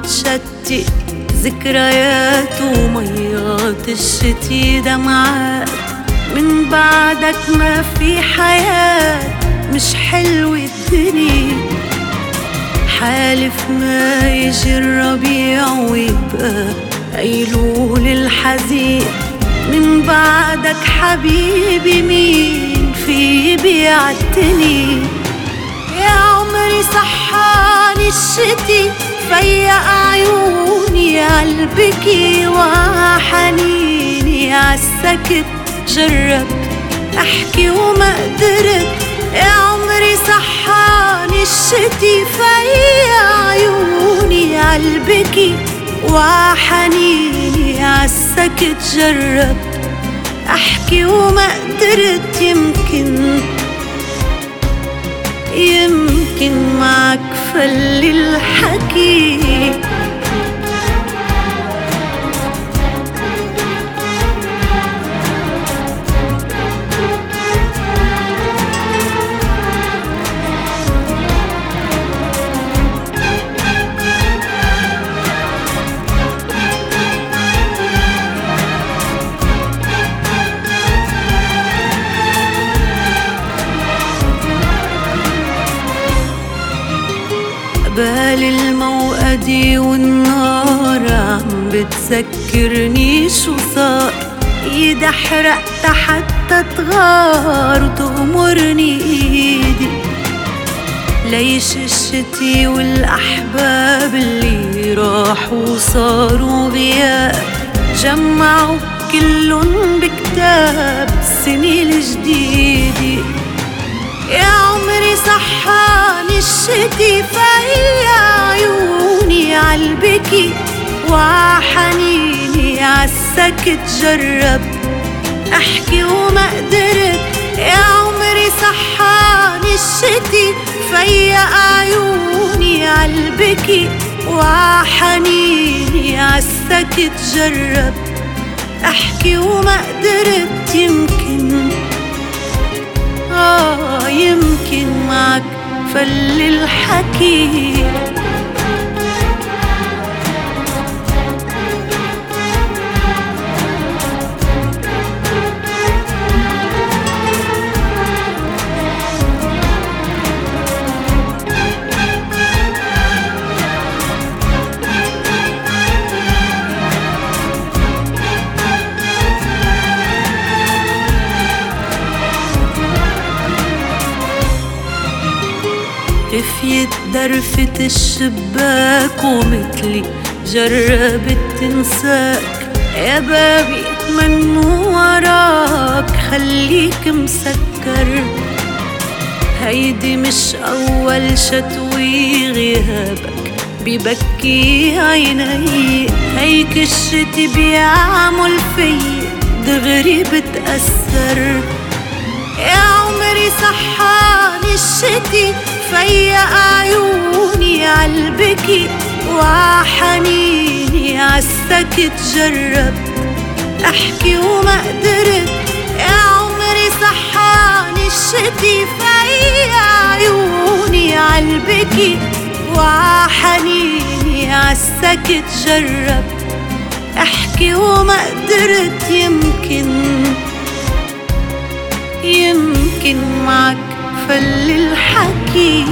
عم بتشتي ذكريات وميات الشتي دمعات من بعدك ما في حياة مش حلوة الدنيا. حالف ما يجي الربيع ويبقى أيلول الحزين. من بعدك حبيبي مين في بيعتني؟ يا عمري صحاني الشتي فيا عيوني عالبكي وحنيني عالسكت جربت أحكي وما قدرت يا عمري صحاني الشتي فيا عيوني عالبكي وحنيني عالسكت جربت أحكي وما قدرت يمكن يمكن معك فل الحكي قبال الموقدي والنار عم بتذكرني شو صار؟ إيدي حرقت حتى تغار وتغمرني إيدي. ليش الشتي والأحباب اللي راحوا وصاروا غياب؟ جمعوا كلن بكتاب السنة الجديدة يا عمري الشتي فيا عيوني عالبكي وحنيني عالسكت جرب أحكي وما قدرت يا عمري صحاني الشتي فيا عيوني عالبكي وحنيني عالسكت جرب أحكي وما قدرت يمكن يمكن معك فل الحكي. رفيت درفة الشباك ومثلي جربت تنساك. يا بابي منو وراك خليك مسكر. هيدي مش أول شتوي غيابك ببكي عيني. هيك الشتي بيعمل في دغري بتأثر. يا عمري صحاني الشتي فيا عيوني عالبكي وحنيني عالسكت جرب. أحكي وما قدرت يا عمري صحاني الشتي. فيا عيوني عالبكي وحنيني عالسكت جرب. أحكي وما قدرت يمكن يمكن معك فل الحكي